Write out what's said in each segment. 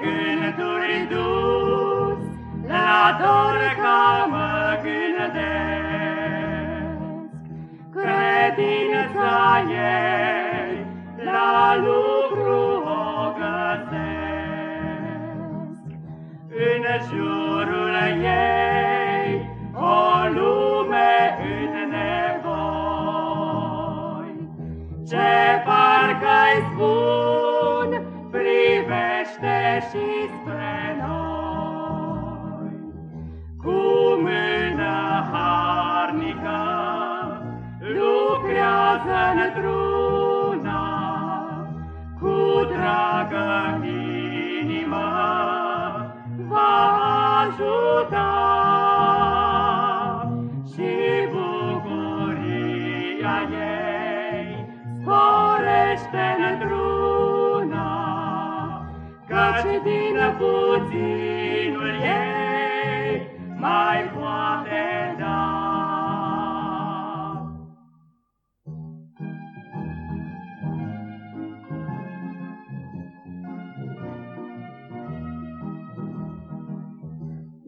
gânduri dus, la dor ca mă gândesc. Credința ei, la lucru o găsesc. În jurul și spre noi. Cu mână harnică lucrează într-una, cu dragă inimă va ajuta. Căci din puținul ei mai poate da.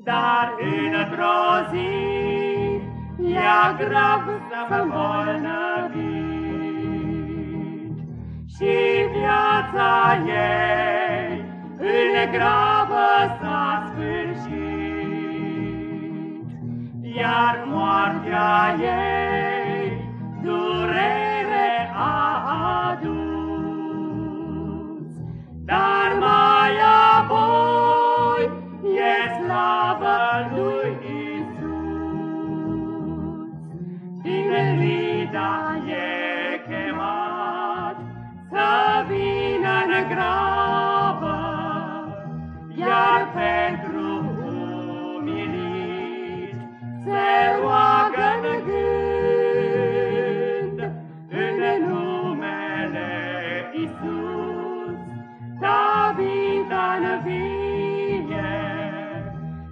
Dar într-o zi ea grav să îmbolnăvit și viața ei în grabă s-a sfârșit, iar moartea ei durere a adus. Dar mai apoi e slavă lui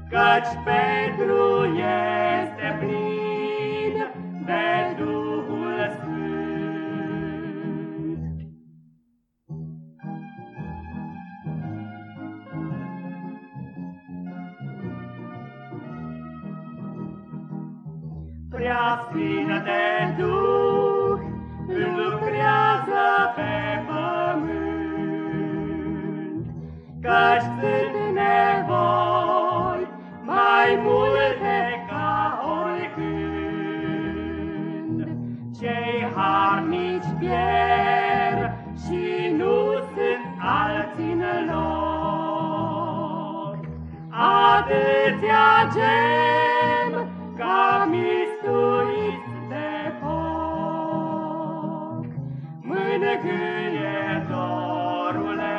căci Petru este plin de Duhul Sfânt. Prea Sfinte Duh lucrează pe pământ, Căci harnici pierd și nu sunt alții în loc. Atâția gem ca mistuiți de foc. Mângâietorule,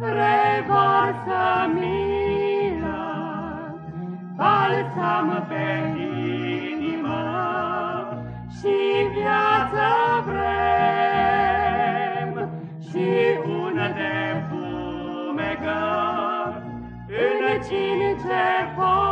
revarsă milă, balsam pe inimă de fumegă în cince foc.